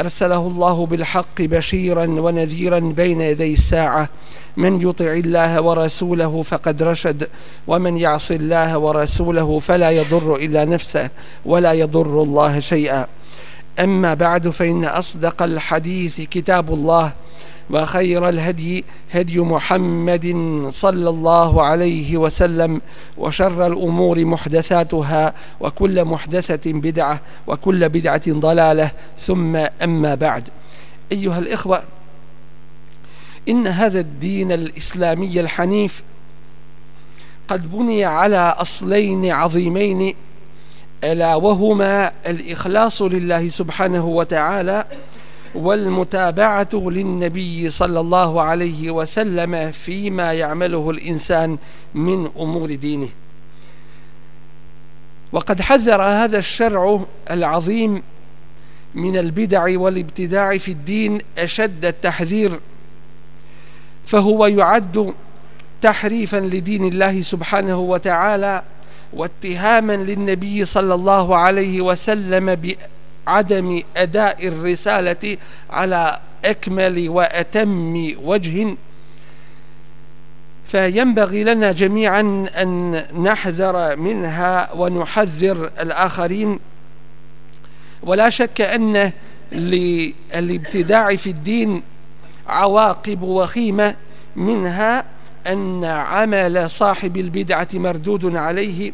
أرسله الله بالحق بشيرا ونذيرا بين يدي الساعة. من يطع الله ورسوله فقد رشد ومن يعص الله ورسوله فلا يضر إلا نفسه ولا يضر الله شيئا. أما بعد فإن أصدق الحديث كتاب الله. وخير الهدي هدي محمد صلى الله عليه وسلم وشر الأمور محدثاتها وكل محدثة بدعة وكل بدعة ضلالة ثم أما بعد. أيها الإخوة إن هذا الدين الإسلامي الحنيف قد بني على أصلين عظيمين ألا وهما الإخلاص لله سبحانه وتعالى والمتابعة للنبي صلى الله عليه وسلم فيما يعمله الإنسان من أمور دينه. وقد حذر هذا الشرع العظيم من البدع والابتداع في الدين أشد التحذير فهو يعد تحريفا لدين الله سبحانه وتعالى واتهاما للنبي صلى الله عليه وسلم بعدم أداء الرسالة على أكمل وأتم وجه. فينبغي لنا جميعا أن نحذر منها ونحذر الآخرين. ولا شك أن للابتداع في الدين عواقب وخيمة منها أن عمل صاحب البدعة مردود عليه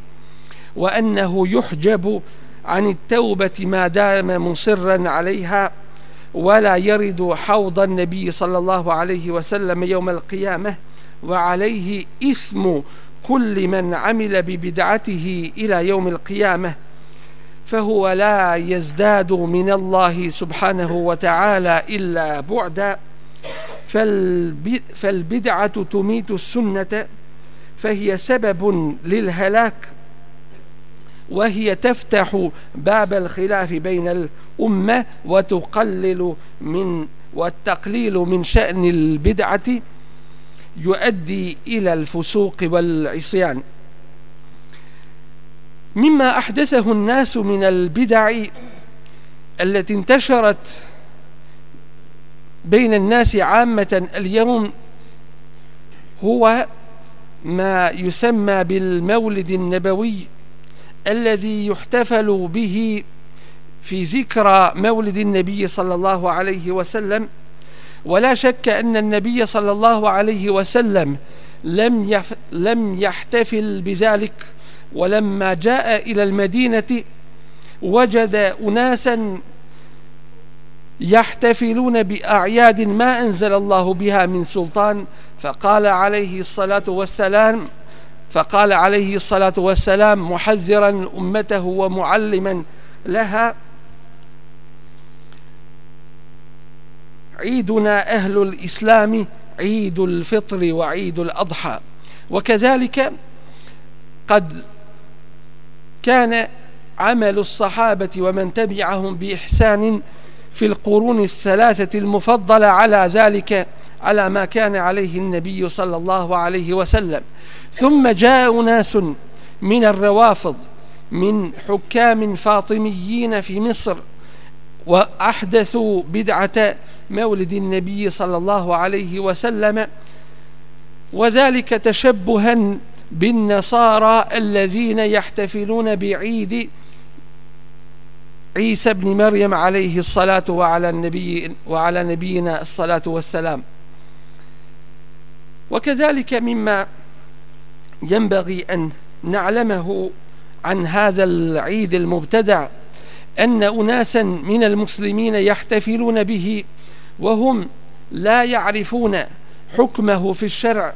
وأنه يحجب عن التوبة ما دام مصرا عليها ولا يرد حوض النبي صلى الله عليه وسلم يوم القيامة وعليه إثم كل من عمل ببدعته إلى يوم القيامة فهو لا يزداد من الله سبحانه وتعالى إلا بعدا. فالبدعة تميت السنة فهي سبب للهلاك. وهي تفتح باب الخلاف بين الأمة وتقلل من والتقليل من شأن البدعة يؤدي إلى الفسوق والعصيان. مما أحدثه الناس من البدع التي انتشرت بين الناس عامة اليوم هو ما يسمى بالمولد النبوي الذي يحتفل به في ذكرى مولد النبي صلى الله عليه وسلم. ولا شك أن النبي صلى الله عليه وسلم لم يف لم يحتفل بذلك. ولما جاء إلى المدينة وجد أناسا يحتفلون بأعياد ما أنزل الله بها من سلطان. فقال عليه الصلاة والسلام فقال عليه الصلاة والسلام محذرا أمته ومعلما لها عيدنا أهل الإسلام عيد الفطر وعيد الأضحى. وكذلك قد كان عمل الصحابة ومن تبعهم بإحسان في القرون الثلاثة المفضلة على ذلك على ما كان عليه النبي صلى الله عليه وسلم. ثم جاء ناس من الروافض من حكام فاطميين في مصر وأحدثوا بدعة مولد النبي صلى الله عليه وسلم وذلك تشبها بالنصارى الذين يحتفلون بعيد عيسى بن مريم عليه الصلاة وعلى النبي وعلى نبينا الصلاة والسلام. وكذلك مما ينبغي أن نعلمه عن هذا العيد المبتدع أن أناسا من المسلمين يحتفلون به وهم لا يعرفون حكمه في الشرع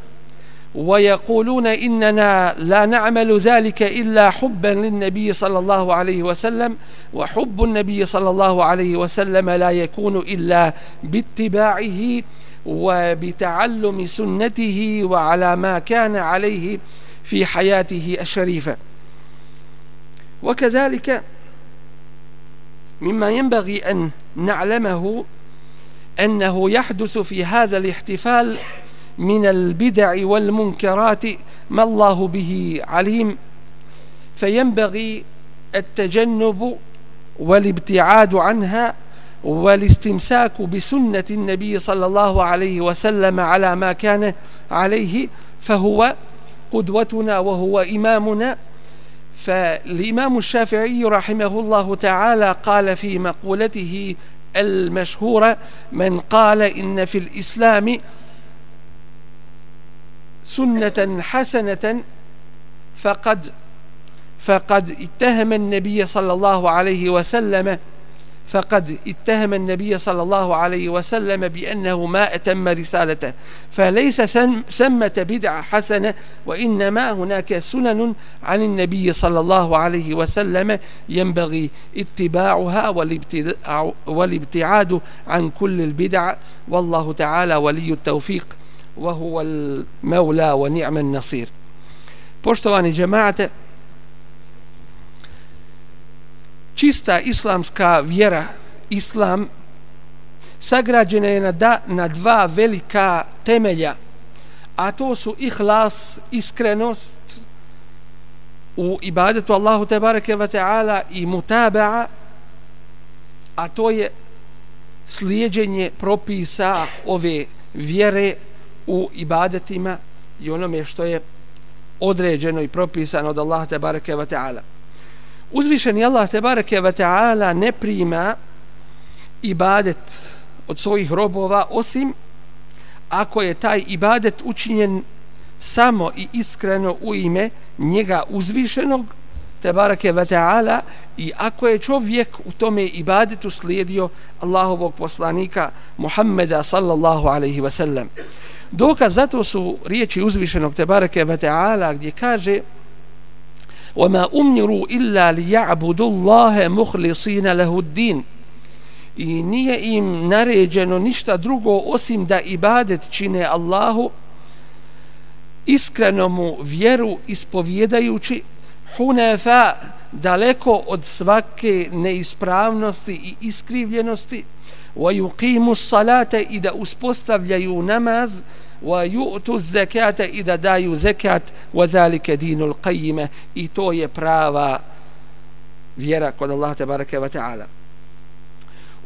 ويقولون إننا لا نعمل ذلك إلا حبا للنبي صلى الله عليه وسلم وحب النبي صلى الله عليه وسلم لا يكون إلا باتباعه وبتعلم سنته وعلى ما كان عليه في حياته الشريفة. وكذلك مما ينبغي أن نعلمه أنه يحدث في هذا الاحتفال من البدع والمنكرات ما الله به عليم. فينبغي التجنب والابتعاد عنها والاستمساك بسنة النبي صلى الله عليه وسلم على ما كان عليه فهو قدوتنا وهو إمامنا. فالإمام الشافعي رحمه الله تعالى قال في مقولته المشهورة من قال إن في الإسلام سنة حسنة فقد فقد اتهم النبي صلى الله عليه وسلم فقد اتهم النبي صلى الله عليه وسلم بأنه ما أتم رسالته فليس ثمة بدعة حسنة وإنما هناك سنن عن النبي صلى الله عليه وسلم ينبغي اتباعها والابتعاد عن كل البدع. والله تعالى ولي التوفيق وهو المولى ونعم النصير. Poštovani džemate, čista islamska vjera, islam, sagrađena je na, da, na dva velika temelja, a to su ihlas, iskrenost u ibadetu Allahu te bareke ve taala i mutaba'a, a to je slijeđenje propisa ove vjere u ibadetima i onome što je određeno i propisano od Allaha te bareke ve taala. Uzvišeni Allah te bareke ve taala ne prima ibadet od svojih robova osim ako je taj ibadet učinjen samo i iskreno u ime njega uzvišenog te barake ve ta'ala i ako je čovjek u tome ibadetu slijedio Allahovog poslanika Muhammeda sallallahu alejhi ve sellem. Dokaz zato su riječi uzvišenog te barake ve ta'ala gdje kaže وَمَا أُمْنِرُوا إِلَّا لِيَعْبُدُوا اللَّهَ مُخْلِصِينَ لَهُ الدِّينَ i nije im naređeno ništa drugo osim da ibadet čine Allahu iskreno mu vjeru ispovjedajući hunefa daleko od svake neispravnosti i iskrivljenosti wa yuqimu salate i da uspostavljaju namaz wa yu'tu zakata i da daju zekat wa zalika dinul qayyim i to je prava vjera kod Allaha te bareke taala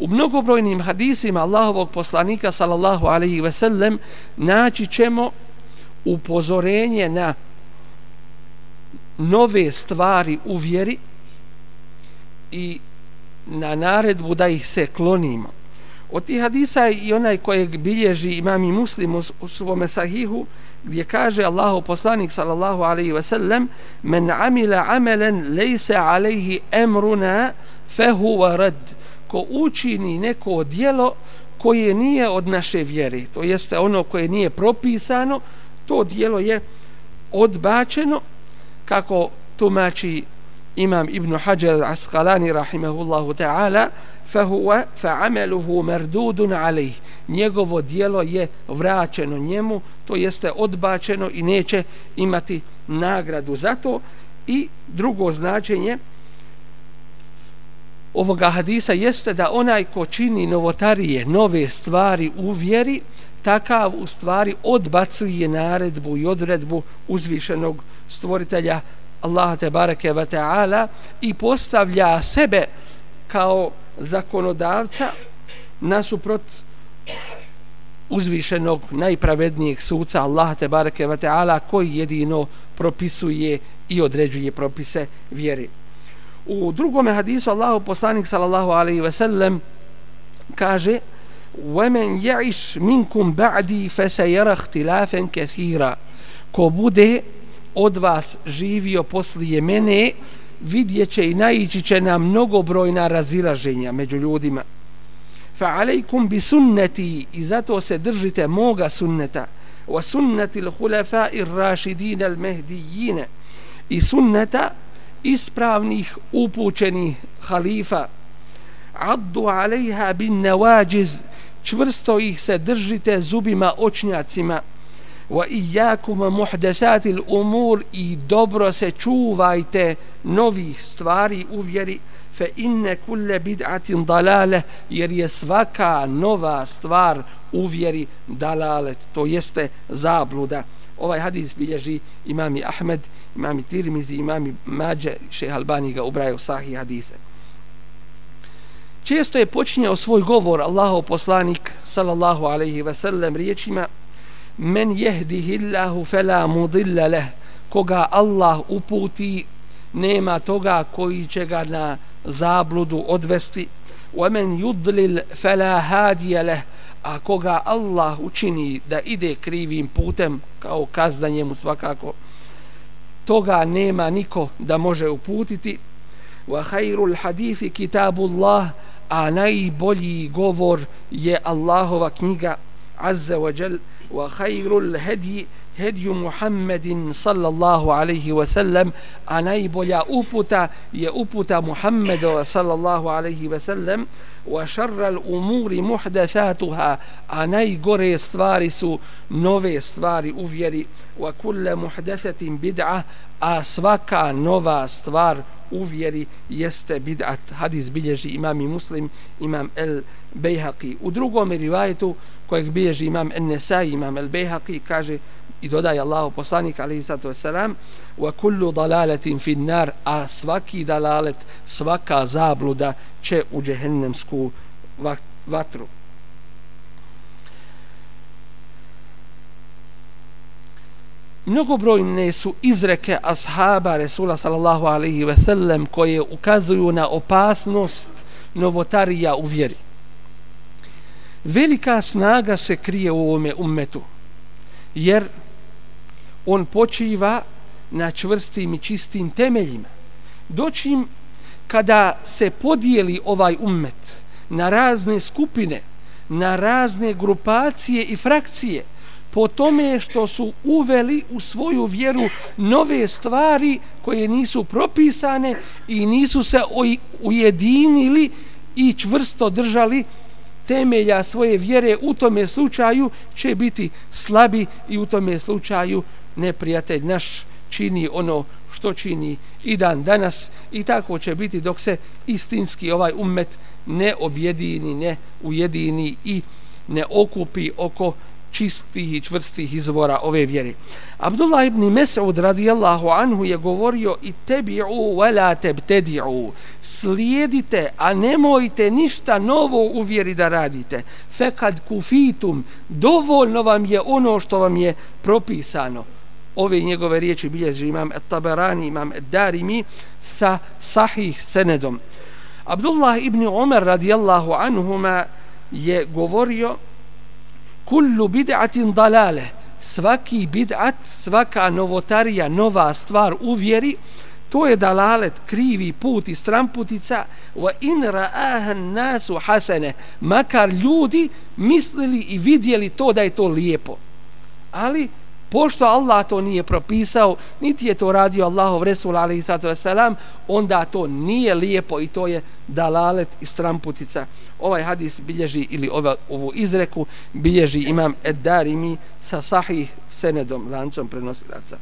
U mnogobrojnim hadisima Allahovog poslanika sallallahu alaihi ve sellem naći ćemo upozorenje na nove stvari u vjeri i na naredbu da ih se klonimo. Od tih hadisa i onaj kojeg bilježi imam i muslim u svome sahihu gdje kaže Allahu poslanik sallallahu alaihi ve sellem men amila amelen lejse alaihi emruna fehuva rad. Ko učini neko dijelo koje nije od naše vjere, to jeste ono koje nije propisano, to dijelo je odbačeno, kako tumači imam Ibn Hajar Asqalani rahimahullahu ta'ala, fahuwa فعمله مردود عليه njegovo dijelo je vraćeno njemu to jeste odbačeno i neće imati nagradu za to. I drugo značenje ovoga hadisa jeste da onaj ko čini novotarije, nove stvari u vjeri, takav u stvari odbacuje naredbu i odredbu uzvišenog stvoritelja Allaha te bareke ve taala i postavlja sebe kao zakonodavca nasuprot uzvišenog najpravednijeg suca Allaha te bareke ve taala koji jedino propisuje i određuje propise vjere. U drugom hadisu Allahu poslanik sallallahu alejhi ve sellem kaže: "Wamen ya'ish minkum ba'di fasayara ikhtilafan kaseera." Ko bude od vas živio poslije mene vidjet će i naići će na mnogobrojna razilaženja među ljudima. Fa alejkum bi sunneti i zato se držite moga sunneta. Wa sunnati al-khulafa ar-rashidin al-mahdiyyin i sunneta ispravnih upućenih halifa. Addu alejha bin nawajiz čvrsto ih se držite zubima očnjacima wa iyyakum muhdathatil umur i dobro se čuvajte novih stvari u vjeri fa inna kulle bid'atin dalale jer je svaka nova stvar u vjeri dalalet to jeste zabluda ovaj hadis bilježi imami Ahmed, imami Tirmizi, imami Mađe, šeha Albani ga ubraju sahih hadise. Često je počinjao svoj govor Allahov poslanik sallallahu alaihi ve sellem riječima men jehdihi Allahu fela mudilla leh. Koga Allah uputi nema toga koji će ga na zabludu odvesti. Wa men yudlil fela hadija leh. A koga Allah učini da ide krivim putem kao kazda njemu svakako. Toga nema niko da može uputiti. Wa khairul hadithi kitabullah. A najbolji govor je Allahova knjiga. Azza wa jal wa khairul hadi hadi Muhammedin sallallahu alaihi wa sallam a najbolja uputa je uputa Muhammeda sallallahu alaihi wa sallam wa sharral umuri muhdathatuha a najgore stvari su nove stvari u vjeri. Wa kulle muhdathatin bid'a a svaka nova stvar u vjeri jeste bid'at. Hadis bilježi imam i muslim imam el bejhaqi. U drugom rivajetu kojeg bilježi imam en nesai imam el bejhaqi kaže i dodaje Allah poslanik alaihi sallatu wasalam wa kullu dalaletin fin nar a svaki dalalet svaka zabluda će u džehennemsku vatru mnogobrojne su izreke ashaba Resula sallallahu alaihi ve sellem koje ukazuju na opasnost novotarija u vjeri. Velika snaga se krije u ovome ummetu, jer on počiva na čvrstim i čistim temeljima. Doćim kada se podijeli ovaj ummet na razne skupine, na razne grupacije i frakcije, po tome što su uveli u svoju vjeru nove stvari koje nisu propisane i nisu se ujedinili i čvrsto držali temelja svoje vjere u tome slučaju će biti slabi i u tome slučaju neprijatelj naš čini ono što čini i dan danas i tako će biti dok se istinski ovaj ummet ne objedini, ne ujedini i ne okupi oko čistih i čvrstih izvora ove vjere. Abdullah ibn Mes'ud radijallahu anhu je govorio i tebi'u wala tebtedi'u slijedite, a nemojte ništa novo u vjeri da radite. Fekad kufitum dovoljno vam je ono što vam je propisano. Ove njegove riječi bilježi imam Taberani, imam Darimi sa sahih senedom. Abdullah ibn Umar radijallahu anhuma je govorio kullu bid'atin dalale. Svaki bid'at svaka novotarija nova stvar u vjeri to je dalalet krivi put i stramputica wa in ra'aha nasu hasene, makar ljudi mislili i vidjeli to da je to lijepo. Ali pošto Allah to nije propisao, niti je to radio Allahov Resul alaihi sallatu wasalam, onda to nije lijepo i to je dalalet i stramputica. Ovaj hadis bilježi, ili ova, ovu izreku, bilježi imam Eddarimi sa sahih senedom, lancom prenosilaca.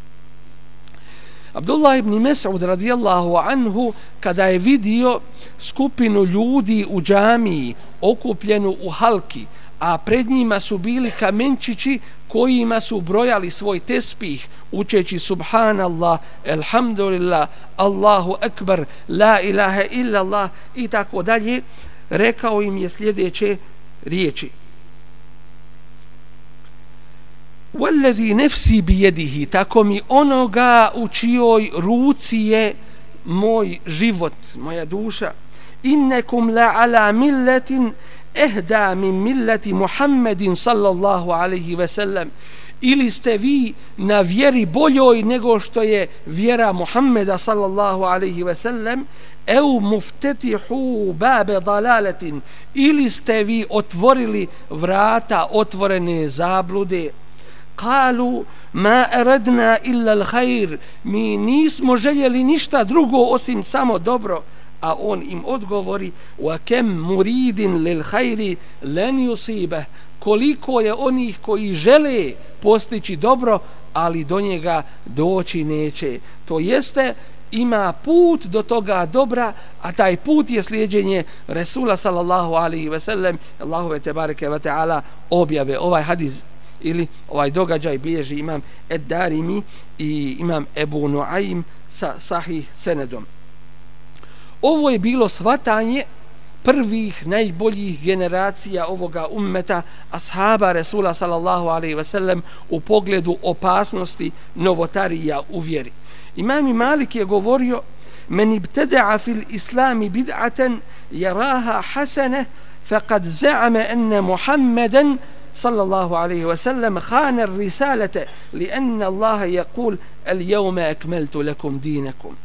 Abdullah ibn Mes'ud radijallahu anhu kada je vidio skupinu ljudi u džamiji okupljenu u halki, a pred njima su bili kamenčići kojima su brojali svoj tespih učeći subhanallah, elhamdulillah, Allahu akbar, la ilaha illallah i tako dalje, rekao im je sljedeće riječi. Wallazi nefsi bi yadihi tako mi onoga u čijoj ruci je moj život, moja duša. Innakum la ala millatin ehda min milleti Muhammedin sallallahu alaihi ve sellem. Ili ste vi na vjeri boljoj nego što je vjera Muhammeda sallallahu alaihi ve sellem? Eu muftetihu babe dalaletin. Ili ste vi otvorili vrata otvorene zablude? Kalu ma eredna illa l'hajr. Mi nismo željeli ništa drugo osim samo dobro a on im odgovori wa kem muridin lil khairi lan yusibah. Koliko je onih koji žele postići dobro ali do njega doći neće. To jeste ima put do toga dobra a taj put je slijedjenje Resula sallallahu alaihi ve sellem. Allahove te bareke ve taala objave. Ovaj hadis ili ovaj događaj bilježi imam Ed Darimi i imam Ebu Nuaim sa sahih senedom. Ovo je bilo svatanje prvih najboljih generacija ovoga ummeta ashaba Resula sallallahu alaihi ve sellem u pogledu opasnosti novotarija u vjeri. Imam Malik je govorio men ibtada'a fil islami bid'atan yaraha hasana faqad za'ama anna Muhammadan sallallahu alaihi ve sellem khana ar-risalata li anna Allah yaqul al-yawma akmaltu lakum dinakum.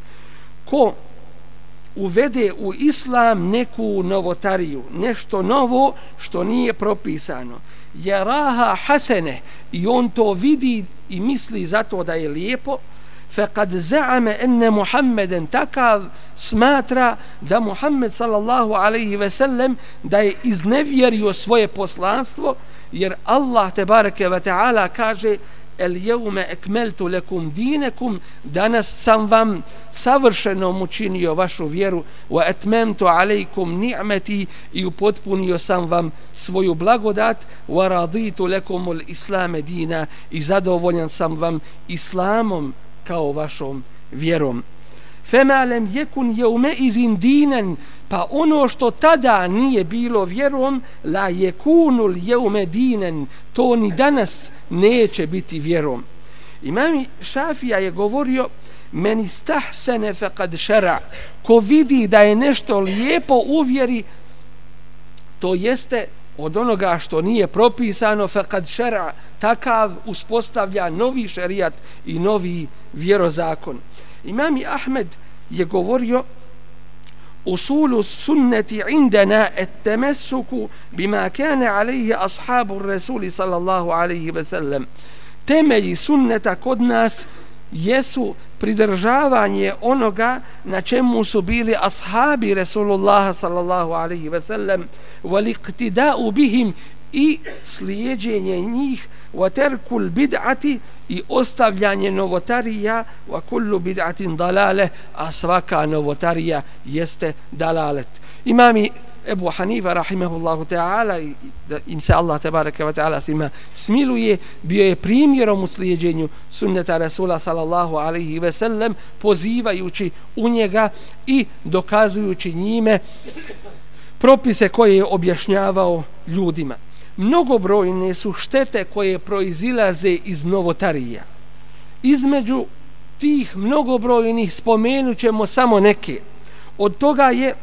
Uvede u islam neku novotariju, nešto novo što nije propisano. Jaraha hasene i on to vidi i misli zato da je lijepo, faqad za'ama anna Muhammeden takav smatra da Muhammed sallallahu alaihi ve sellem da je iznevjerio svoje poslanstvo, jer Allah te bareke ve ta'ala kaže el jevme ekmeltu lekum dinekum danas sam vam savršeno učinio vašu vjeru wa etmentu alejkum ni'meti i upotpunio sam vam svoju blagodat wa raditu lekum ul islame dina i zadovoljan sam vam islamom kao vašom vjerom. Fema lem jekun jeume izin dinen pa ono što tada nije bilo vjerom la jekunul jeume dinen to ni danas neće biti vjerom. Imam Šafija je govorio meni stahsene faqad šara ko vidi da je nešto lijepo uvjeri to jeste od onoga što nije propisano faqad šara takav uspostavlja novi šerijat i novi vjerozakon. Imam Ahmed je govorio أصول السنة عندنا التمسك بما كان عليه أصحاب الرسول صلى الله عليه وسلم تملي سنة قد ناس يسو pridržavanje onoga na čemu su bili ashabi Resulullaha sallallahu alaihi ve sellem veliktida u bihim i slijedjenje njih wa terkul bid'ati i ostavljanje novotarija wa kullu bid'atin dalale a svaka novotarija jeste dalalet. Imami Ebu Hanifa rahimahullahu ta'ala da im se Allah tabaraka wa ta'ala svima smiluje bio je primjerom u slijedjenju sunneta Rasula sallallahu alaihi ve sellem pozivajući u njega i dokazujući njime propise koje je objašnjavao ljudima mnogobrojne su štete koje proizilaze iz novotarija. Između tih mnogobrojnih spomenut ćemo samo neke. Od toga je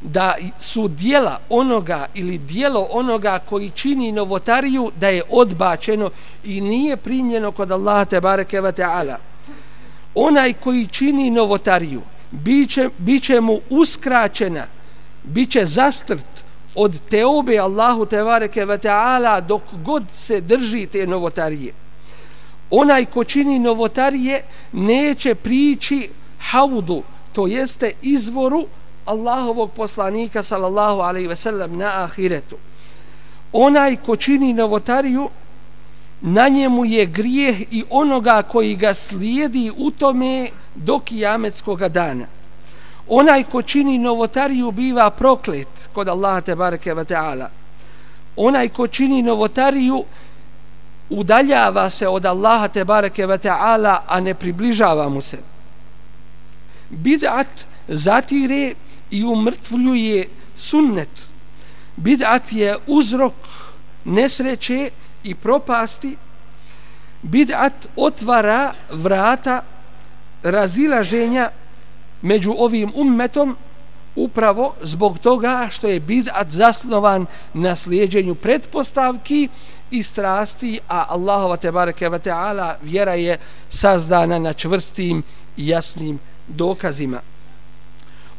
da su dijela onoga ili dijelo onoga koji čini novotariju da je odbačeno i nije primljeno kod Allaha te bareke ve taala. Onaj koji čini novotariju biće biće mu uskraćena, biće zastrt od teube Allahu tevareke ve taala dok god se drži te novotarije. Onaj ko čini novotarije neće prići haudu, to jeste izvoru Allahovog poslanika sallallahu alejhi ve sellem na ahiretu. Onaj ko čini novotariju na njemu je grijeh i onoga koji ga slijedi u tome do kijametskog dana onaj ko čini novotariju biva proklet kod Allaha te bareke ve taala. Onaj ko čini novotariju udaljava se od Allaha te bareke ve taala a ne približava mu se. Bid'at zatire i umrtvljuje sunnet. Bid'at je uzrok nesreće i propasti. Bid'at otvara vrata razilaženja među ovim ummetom upravo zbog toga što je bid'at zasnovan na slijedjenju pretpostavki i strasti, a Allahova tebareke ve taala vjera je sazdana na čvrstim i jasnim dokazima.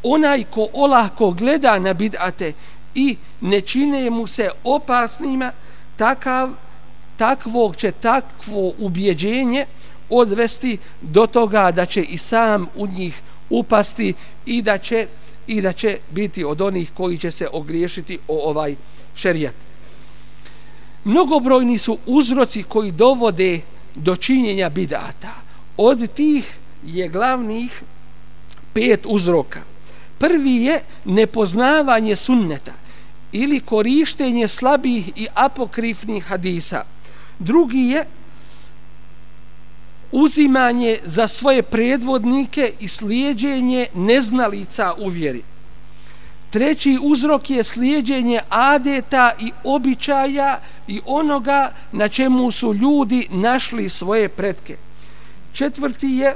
Onaj ko olahko gleda na bid'ate i ne čine mu se opasnima, takav, takvog će takvo ubjeđenje odvesti do toga da će i sam u njih upasti i da će i da će biti od onih koji će se ogriješiti o ovaj šerijat. Mnogobrojni su uzroci koji dovode do činjenja bidata. Od tih je glavnih pet uzroka. Prvi je nepoznavanje sunneta ili korištenje slabih i apokrifnih hadisa. Drugi je uzimanje za svoje predvodnike i slijedjenje neznalica u vjeri. Treći uzrok je slijedjenje adeta i običaja i onoga na čemu su ljudi našli svoje pretke. Četvrti je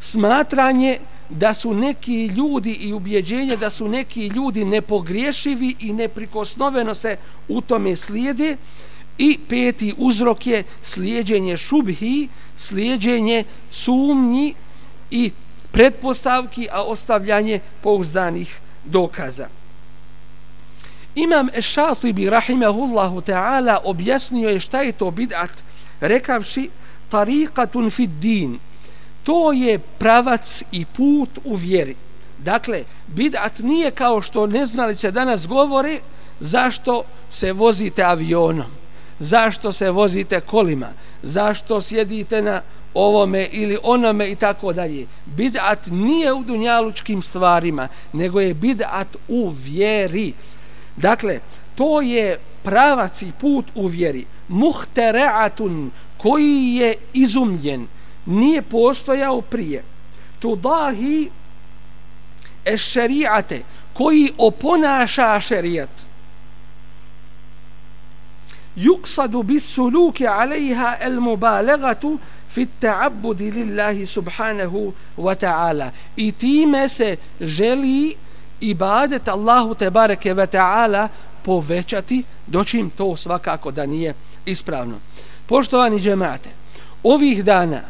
smatranje da su neki ljudi i ubjeđenje da su neki ljudi nepogriješivi i neprikosnoveno se u tome slijede. I peti uzrok je slijedjenje šubhi, slijedjenje sumnji i pretpostavki, a ostavljanje pouzdanih dokaza. Imam Ešatibi, rahimahullahu ta'ala, objasnio je šta je to bid'at, rekavši tariqatun fid din. To je pravac i put u vjeri. Dakle, bid'at nije kao što neznalice danas govore zašto se vozite avionom zašto se vozite kolima, zašto sjedite na ovome ili onome i tako dalje. Bid'at nije u dunjalučkim stvarima, nego je bid'at u vjeri. Dakle, to je pravac i put u vjeri. Muhtereatun, koji je izumljen, nije postojao prije. Tudahi ešerijate, koji oponaša šerijat يقصد بالسلوك عليها المبالغة في التعبد لله سبحانه وتعالى i time se želi ibadet Allahu te bareke ve taala povećati dočim to svakako da nije ispravno poštovani džemate ovih dana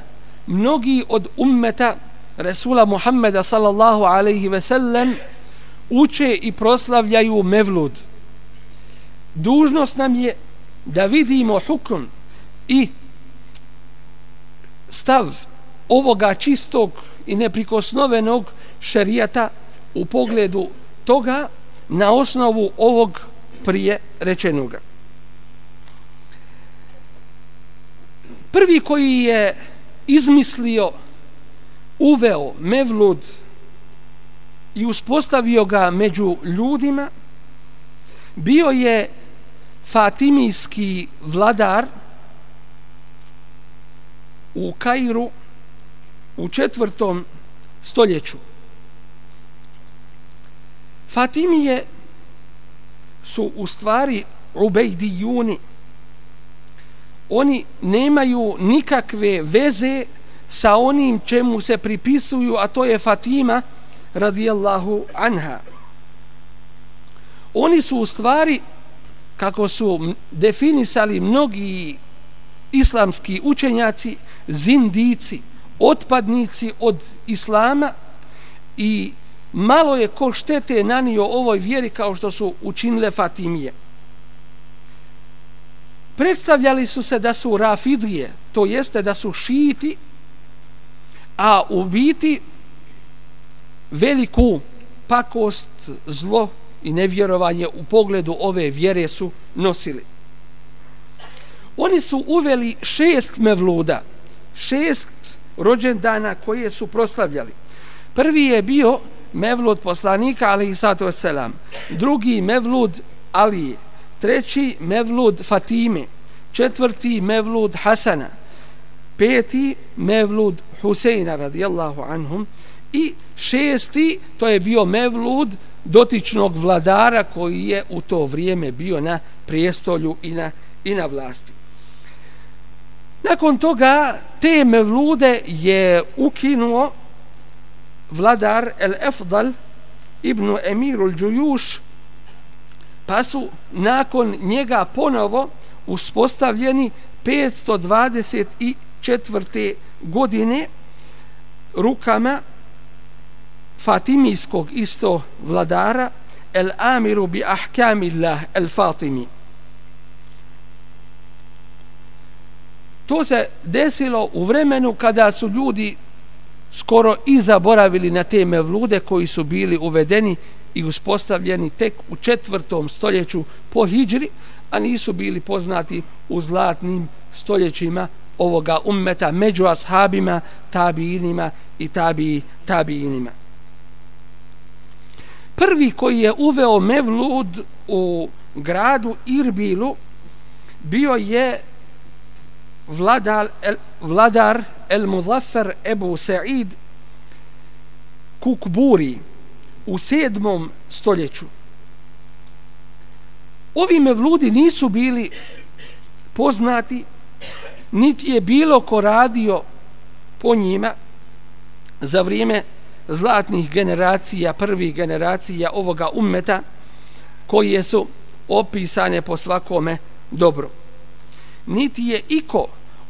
mnogi od ummeta Resula Muhammeda sallallahu alaihi ve sellem uče i proslavljaju mevlud. Dužnost nam je da vidimo hukm i stav ovoga čistog i neprikosnovenog šerijata u pogledu toga na osnovu ovog prije rečenoga. Prvi koji je izmislio, uveo Mevlud i uspostavio ga među ljudima, bio je Fatimijski vladar u Kairu u četvrtom stoljeću. Fatimije su u stvari Ubejdijuni. Oni nemaju nikakve veze sa onim čemu se pripisuju, a to je Fatima radijallahu anha. Oni su u stvari, kako su definisali mnogi islamski učenjaci, zindici, otpadnici od islama i malo je ko štete nanio ovoj vjeri kao što su učinile Fatimije. Predstavljali su se da su rafidije, to jeste da su šiti, a u biti veliku pakost, zlo i nevjerovanje u pogledu ove vjere su nosili. Oni su uveli šest mevluda, šest rođendana koje su proslavljali. Prvi je bio mevlud poslanika, ali i sato selam. Drugi mevlud Alije. Treći mevlud Fatime. Četvrti mevlud Hasana. Peti mevlud Huseina radijallahu anhum. I šesti, to je bio mevlud dotičnog vladara koji je u to vrijeme bio na prijestolju i na, i na vlasti. Nakon toga te mevlude je ukinuo vladar El Efdal ibn Emirul Đujuš pa su nakon njega ponovo uspostavljeni 524. godine rukama Fatimijskog isto vladara El Amiru bi Ahkamillah El Fatimi. To se desilo u vremenu kada su ljudi skoro i zaboravili na te mevlude koji su bili uvedeni i uspostavljeni tek u četvrtom stoljeću po hijđri, a nisu bili poznati u zlatnim stoljećima ovoga ummeta među ashabima, tabiinima i tabi, tabiinima. Prvi koji je uveo mevlud u gradu Irbilu bio je vladar el, vladar el Muzaffer Ebu Sa'id Kukburi u sedmom stoljeću. Ovi mevludi nisu bili poznati, niti je bilo ko radio po njima za vrijeme zlatnih generacija, prvih generacija ovoga ummeta, koje su opisane po svakome dobro. Niti je iko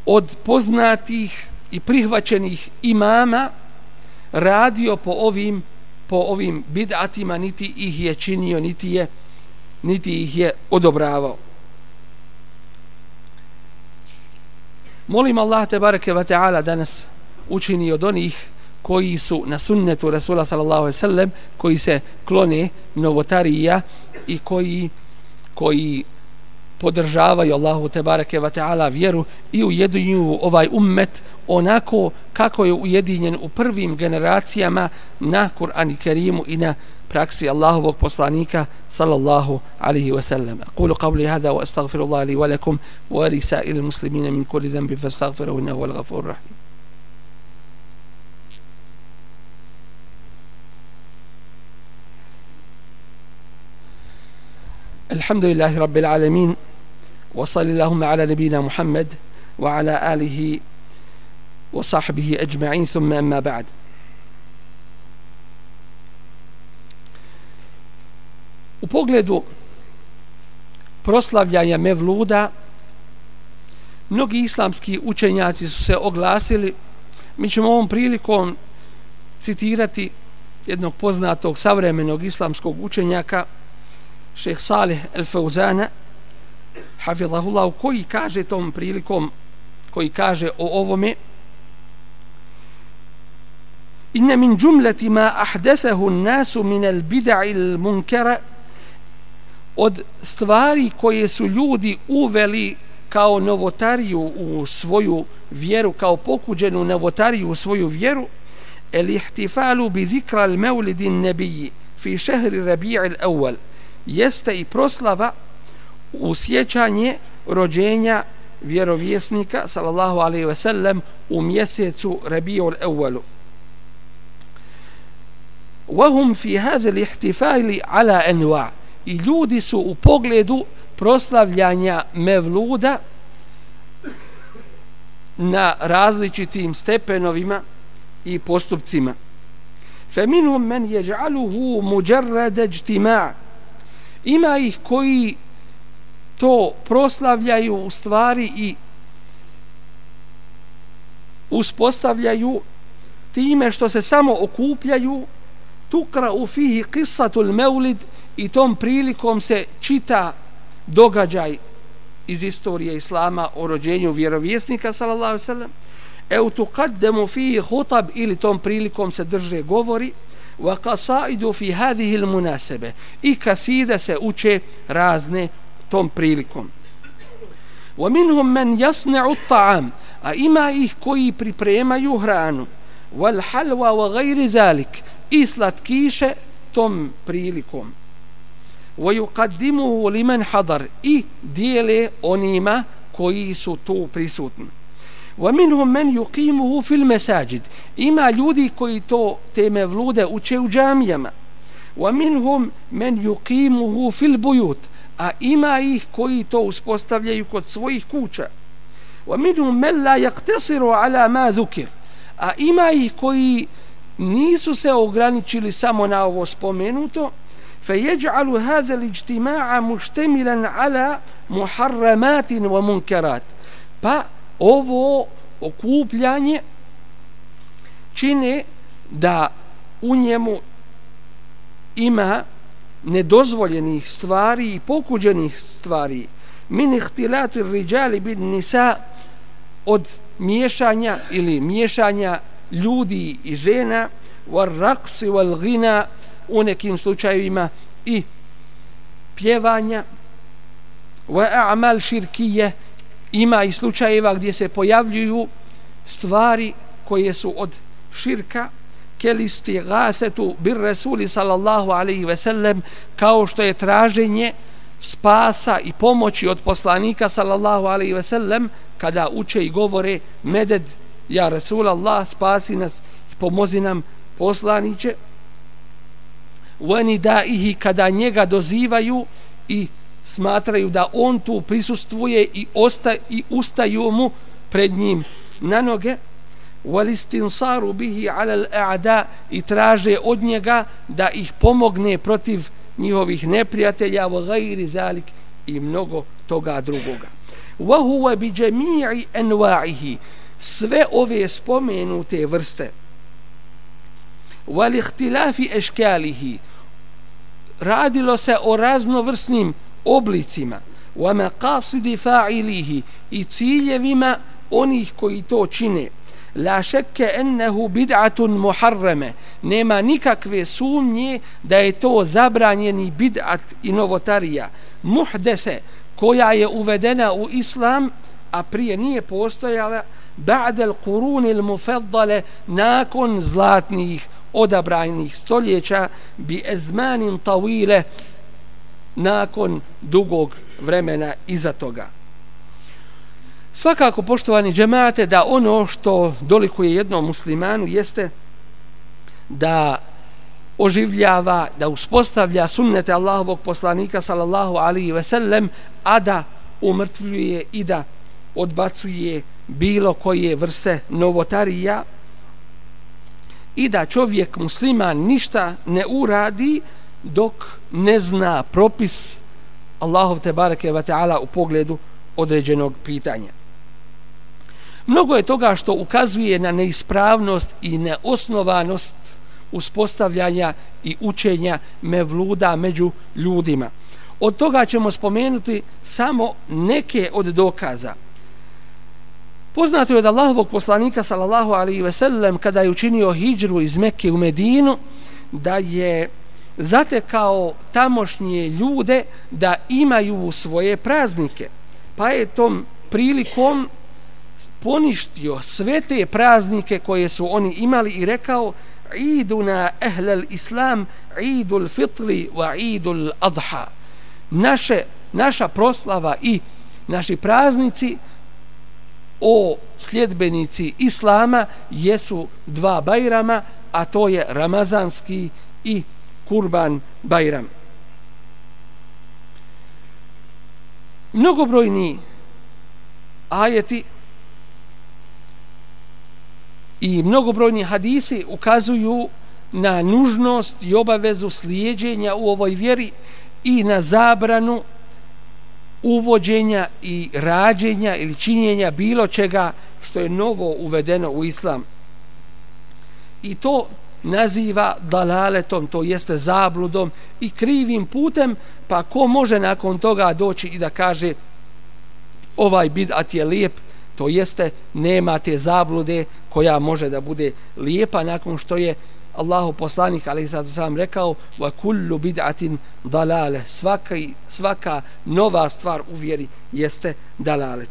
od poznatih i prihvaćenih imama radio po ovim po ovim bid'atima niti ih je činio niti je niti ih je odobravao molim Allah te bareke ve taala da nas učini od onih koji su na sunnetu Rasula sallallahu alejhi ve sellem koji se klone novotarija i koji koji podržavaju Allahu te bareke ve taala vjeru i ujedinjuju ovaj ummet onako kako je ujedinjen u prvim generacijama na Kur'an i Kerimu i na praksi Allahovog poslanika sallallahu alaihi wa sallam. Kulu qavli hada wa astaghfirullah li wa lakum wa risa'il muslimina min kulli dhanbi fastaghfiruhu innahu al-ghafurur rahim. الحمد لله رب العالمين وصل اللهم على نبينا محمد وعلى آله وصحبه أجمعين ثم أما بعد U pogledu proslavljanja Mevluda mnogi islamski učenjaci su se oglasili mi ćemo ovom prilikom citirati jednog poznatog savremenog islamskog učenjaka šeh Salih El Fauzana hafidhahullah koji kaže tom prilikom koji kaže o ovome inna džumleti ma ahdesahu nasu min al bid'a il munkara od stvari koje su ljudi uveli kao novotariju u svoju vjeru, kao pokuđenu novotariju u svoju vjeru, el ihtifalu bi zikra al mevlidi nebiji fi šehri rabi'i al awal jeste i proslava u sjećanje rođenja vjerovjesnika sallallahu alaihi ve sellem u mjesecu rabi'u al awalu وهم في هذا الاحتفال على انواع i ljudi su u pogledu proslavljanja mevluda na različitim stepenovima i postupcima. Feminhum men jeđaluhu muđarrada džtima. Ima ih koji to proslavljaju u stvari i uspostavljaju time što se samo okupljaju tukra u fihi kisatul meulid i tom prilikom se čita događaj iz istorije Islama o rođenju vjerovjesnika sallallahu alejhi ve sellem e tuqaddamu fi khutab ili tom prilikom se drže govori وقصائد في هذه المناسبة. إي كسيدة سأوتشي رازنة توم بريلكم ومنهم من يصنع الطعام. أئما إيه كوي بريبريما يهران والحلوى وغير ذلك. إسلات كيشة توم بريلكم ويقدمه لمن حضر. إي ديلي أونيما كوي ستو بريسوتن. ومنهم من يقيمه في المساجد ima ljudi koji to te mevlude uče u džamijama ومنهم من يقيمه في البيوت a ima ih koji to uspostavljaju kod svojih kuća ومنهم من لا يقتصر على ما ذكر a ima ih koji nisu se ograničili samo na ovo spomenuto فيجعل هذا الاجتماع مشتملا على محرمات ومنكرات pa ovo okupljanje čine da u njemu ima nedozvoljenih stvari i pokuđenih stvari. Min ihtilati riđali bin nisa od miješanja ili miješanja ljudi i žena war raqsi wal ghina u nekim slučajevima i pjevanja wa a'mal širkije ima i slučajeva gdje se pojavljuju stvari koje su od širka kelisti gasetu bir Resuli sallallahu alaihi ve sellem kao što je traženje spasa i pomoći od poslanika sallallahu alaihi ve sellem kada uče i govore meded ja Resul Allah spasi nas i pomozi nam poslaniće. Ih kada njega dozivaju i smatraju da on tu prisustvuje i, osta, i ustaju mu pred njim na noge. Walistinsaru bihi ala al-a'da i traže od njega da ih pomogne protiv njihovih neprijatelja wa ghairi zalik i mnogo toga drugoga. Wa huwa bi jami'i anwa'ihi. Sve ove spomenute vrste. Wal ikhtilafi ashkalihi. Radilo se o raznovrsnim oblicima wa maqasidi fa'ilihi i ciljevima onih koji to čine. La šekke ennehu bid'atun muharrama nema nikakve sumnje da je to zabranjeni bid'at i novotarija. Muhdese koja je uvedena u islam a prije nije postojala ba'del kurunil mufaddale nakon zlatnih odabranih stoljeća bi ezmanin tawile nakon dugog vremena iza toga. Svakako, poštovani džemate, da ono što dolikuje jednom muslimanu jeste da oživljava, da uspostavlja sunnete Allahovog poslanika sallallahu alihi ve sellem, a da umrtvljuje i da odbacuje bilo koje vrste novotarija, i da čovjek musliman ništa ne uradi dok ne zna propis Allahov te bareke ve taala u pogledu određenog pitanja. mnogo je toga što ukazuje na neispravnost i neosnovanost uspostavljanja i učenja mevluda među ljudima. Od toga ćemo spomenuti samo neke od dokaza. Poznato je od Allahovog poslanika sallallahu alaihi ve sellem kada je učinio hijđru iz Mekke u Medinu da je zatekao tamošnje ljude da imaju svoje praznike. Pa je tom prilikom poništio sve te praznike koje su oni imali i rekao iduna ehlel islam idul fitri wa idul adha naše, naša proslava i naši praznici o sljedbenici islama jesu dva bajrama a to je ramazanski i kurban bajram mnogobrojni ajeti i mnogobrojni hadisi ukazuju na nužnost i obavezu slijedjenja u ovoj vjeri i na zabranu uvođenja i rađenja ili činjenja bilo čega što je novo uvedeno u islam. I to naziva dalaletom, to jeste zabludom i krivim putem, pa ko može nakon toga doći i da kaže ovaj bidat je lijep, to jeste nema te zablude koja može da bude lijepa nakon što je Allahu poslanik ali sad sam rekao wa kullu bid'atin dalale svaka svaka nova stvar u vjeri jeste dalalet.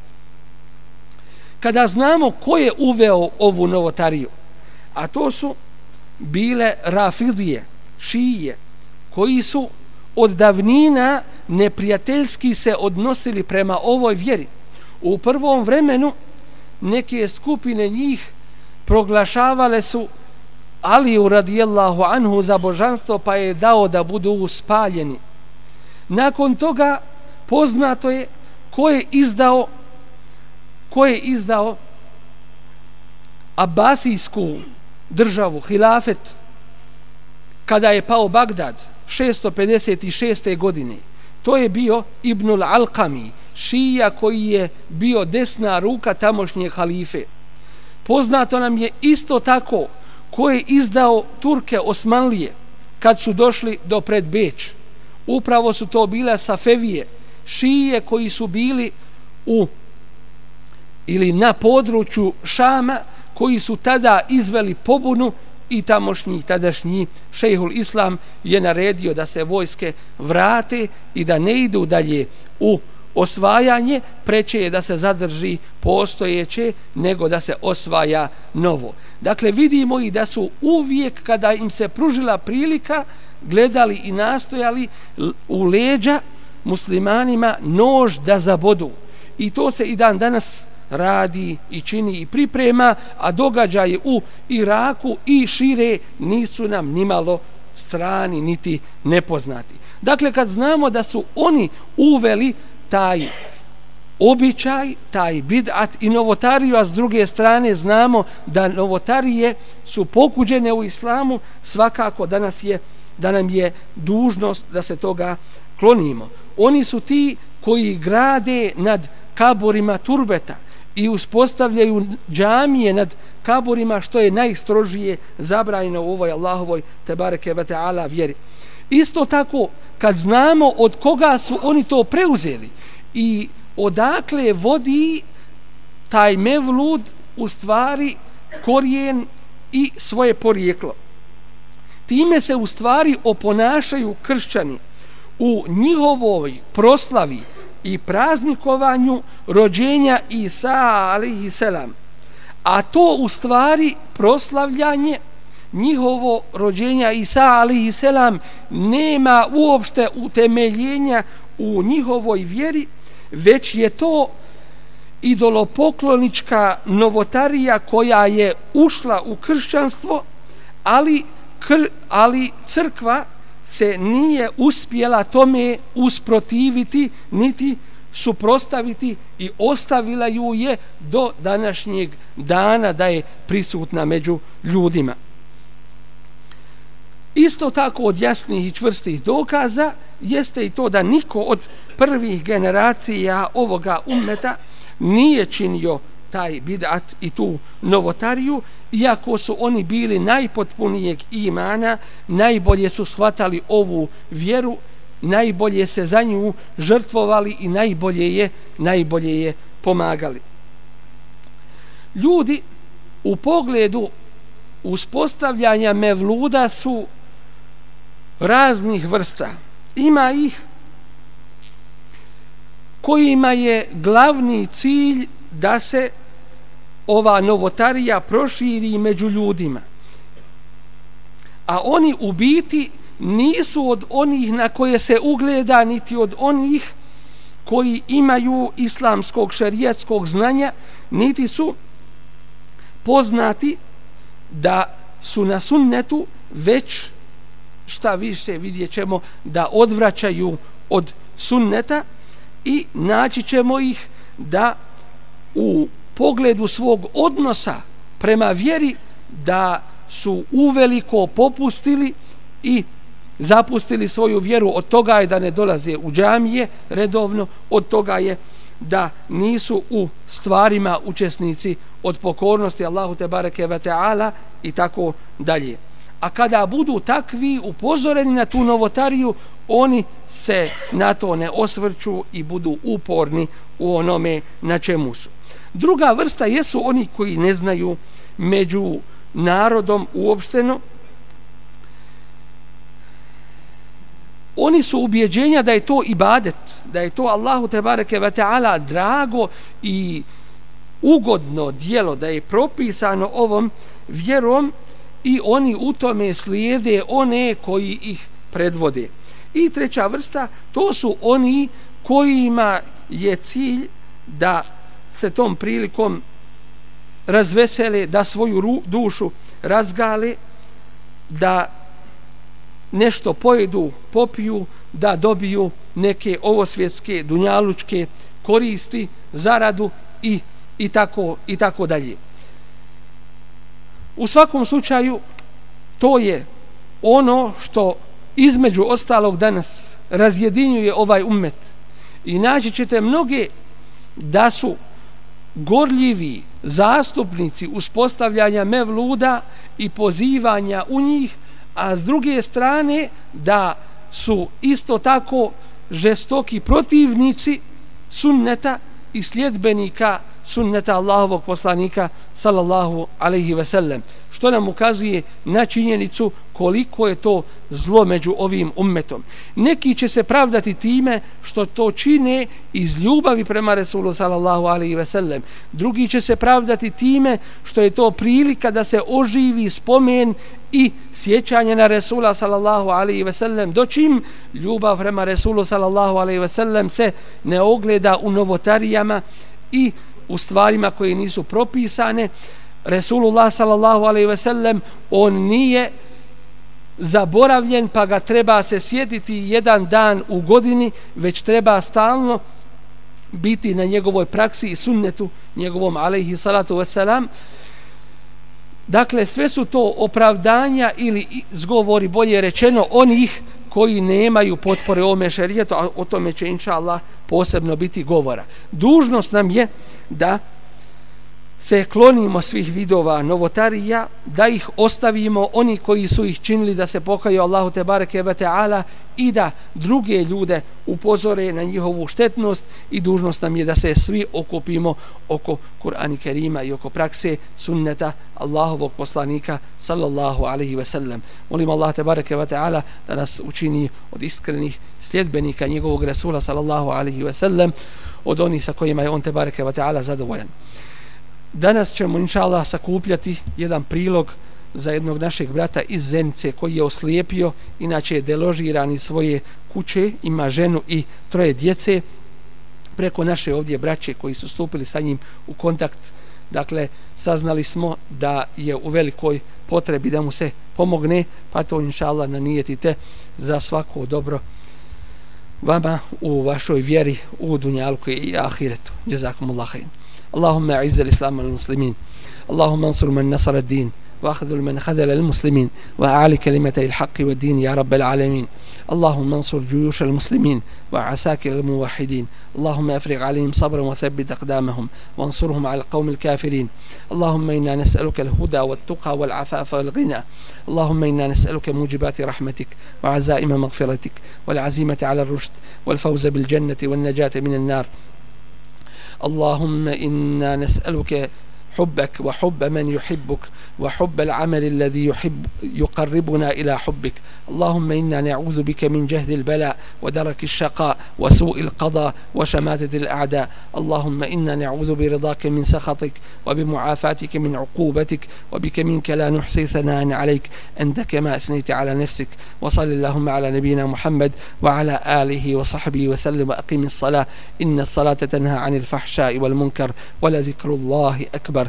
Kada znamo ko je uveo ovu novotariju a to su bile rafidije šije koji su od davnina neprijateljski se odnosili prema ovoj vjeri u prvom vremenu neke skupine njih proglašavale su Aliju radijallahu anhu za božanstvo pa je dao da budu uspaljeni. Nakon toga poznato je ko je izdao ko je izdao Abasijsku državu, hilafet, kada je pao Bagdad 656. godine. To je bio Ibnul Alqami, šija koji je bio desna ruka tamošnje halife. Poznato nam je isto tako ko je izdao Turke Osmanlije kad su došli do pred Beč. Upravo su to bile Safevije, šije koji su bili u ili na području Šama koji su tada izveli pobunu i tamošnji tadašnji šejhul islam je naredio da se vojske vrate i da ne idu dalje u osvajanje preće je da se zadrži postojeće nego da se osvaja novo. Dakle, vidimo i da su uvijek kada im se pružila prilika gledali i nastojali u leđa muslimanima nož da zabodu. I to se i dan danas radi i čini i priprema, a događaje u Iraku i šire nisu nam nimalo strani niti nepoznati. Dakle, kad znamo da su oni uveli taj običaj, taj bid'at i novotariju, a s druge strane znamo da novotarije su pokuđene u islamu, svakako danas je, da nam je dužnost da se toga klonimo. Oni su ti koji grade nad kaborima turbeta i uspostavljaju džamije nad kaborima što je najstrožije zabranjeno u ovoj Allahovoj tebareke ve taala vjeri. Isto tako kad znamo od koga su oni to preuzeli i odakle vodi taj mevlud u stvari korijen i svoje porijeklo. Time se u stvari oponašaju kršćani u njihovoj proslavi i praznikovanju rođenja Isa alihi selam. A to u stvari proslavljanje njihovo rođenja Isa alihi selam nema uopšte utemeljenja u njihovoj vjeri, već je to idolopoklonička novotarija koja je ušla u kršćanstvo, ali, kr, ali crkva se nije uspjela tome usprotiviti, niti suprostaviti i ostavila ju je do današnjeg dana da je prisutna među ljudima. Isto tako od jasnih i čvrstih dokaza jeste i to da niko od prvih generacija ovoga ummeta nije činio taj bid'at i tu novotariju, iako su oni bili najpotpunijeg imana, najbolje su shvatali ovu vjeru, najbolje se za nju žrtvovali i najbolje je, najbolje je pomagali. Ljudi u pogledu uspostavljanja mevluda su raznih vrsta. Ima ih kojima je glavni cilj da se ova novotarija proširi među ljudima. A oni u biti nisu od onih na koje se ugleda, niti od onih koji imaju islamskog šerijetskog znanja, niti su poznati da su na sunnetu već šta više vidjet ćemo da odvraćaju od sunneta i naći ćemo ih da u pogledu svog odnosa prema vjeri da su uveliko popustili i zapustili svoju vjeru. Od toga je da ne dolaze u džamije redovno od toga je da nisu u stvarima učesnici od pokornosti Allahu te bareke ve taala i tako dalje. A kada budu takvi upozoreni na tu novotariju oni se na to ne osvrću i budu uporni u onome na čemu su druga vrsta jesu oni koji ne znaju među narodom uopšteno oni su ubjeđenja da je to ibadet, da je to Allahu tebareke ve taala drago i ugodno dijelo da je propisano ovom vjerom i oni u tome slijede one koji ih predvode. I treća vrsta, to su oni kojima je cilj da se tom prilikom razvesele, da svoju dušu razgale, da nešto pojedu, popiju, da dobiju neke ovosvjetske, dunjalučke koristi, zaradu i, i, tako, i tako dalje. U svakom slučaju, to je ono što između ostalog danas razjedinjuje ovaj ummet. I naći ćete mnoge da su gorljivi zastupnici uspostavljanja mevluda i pozivanja u njih, a s druge strane da su isto tako žestoki protivnici sunneta i sljedbenika sunneta Allahovog poslanika sallallahu alaihi ve sellem što nam ukazuje na činjenicu koliko je to zlo među ovim ummetom. Neki će se pravdati time što to čine iz ljubavi prema Resulu sallallahu alaihi ve sellem. Drugi će se pravdati time što je to prilika da se oživi spomen i sjećanje na Resula sallallahu alaihi ve sellem. Dočim ljubav prema Resulu sallallahu alaihi ve sellem se ne ogleda u novotarijama i u stvarima koje nisu propisane, Resulullah sallallahu alaihi ve sellem on nije zaboravljen pa ga treba se sjediti jedan dan u godini već treba stalno biti na njegovoj praksi i sunnetu njegovom alaihi salatu wasalam dakle sve su to opravdanja ili zgovori bolje rečeno onih koji nemaju potpore ovome šerijetu a o tome će inša Allah posebno biti govora. Dužnost nam je da se klonimo svih vidova novotarija, da ih ostavimo oni koji su ih činili da se pokaju Allahu te bareke ve taala i da druge ljude upozore na njihovu štetnost i dužnost nam je da se svi okupimo oko Kur'ana Kerima i oko prakse sunneta Allahovog poslanika sallallahu alejhi ve sellem. Molim Allah te bareke ve taala da nas učini od iskrenih sljedbenika njegovog Rasula sallallahu alejhi ve sellem od onih sa kojima je on te bareke ve taala zadovoljan. Danas ćemo, inša Allah, sakupljati jedan prilog za jednog našeg brata iz Zenice koji je oslijepio, inače je deložiran iz svoje kuće, ima ženu i troje djece, preko naše ovdje braće koji su stupili sa njim u kontakt, dakle, saznali smo da je u velikoj potrebi da mu se pomogne, pa to, inša Allah, nanijetite za svako dobro vama u vašoj vjeri u Dunjalku i Ahiretu. Jazakumullah khairan. اللهم اعز الإسلام والمسلمين. اللهم انصر من نصر الدين واخذل من خذل المسلمين وأعلي كلمتي الحق والدين يا رب العالمين. اللهم انصر جيوش المسلمين وعساكر الموحدين. اللهم افرغ عليهم صبرا وثبت أقدامهم وانصرهم على القوم الكافرين. اللهم إنا نسألك الهدى والتقى والعفاف والغنى. اللهم إنا نسألك موجبات رحمتك وعزائم مغفرتك والعزيمة على الرشد والفوز بالجنة والنجاة من النار. اللهم إنا نسألك حبك وحب من يحبك وحب العمل الذي يحب يقربنا إلى حبك. اللهم إنا نعوذ بك من جهد البلاء ودرك الشقاء وسوء القضاء وشماتة الأعداء. اللهم إنا نعوذ برضاك من سخطك وبمعافاتك من عقوبتك وبك منك لا نحصي ثناء عليك. أنت كما أثنيت على نفسك. وصل اللهم على نبينا محمد وعلى آله وصحبه وسلم. وأقيم الصلاة. إن الصلاة تنهى عن الفحشاء والمنكر ولذكر الله أكبر.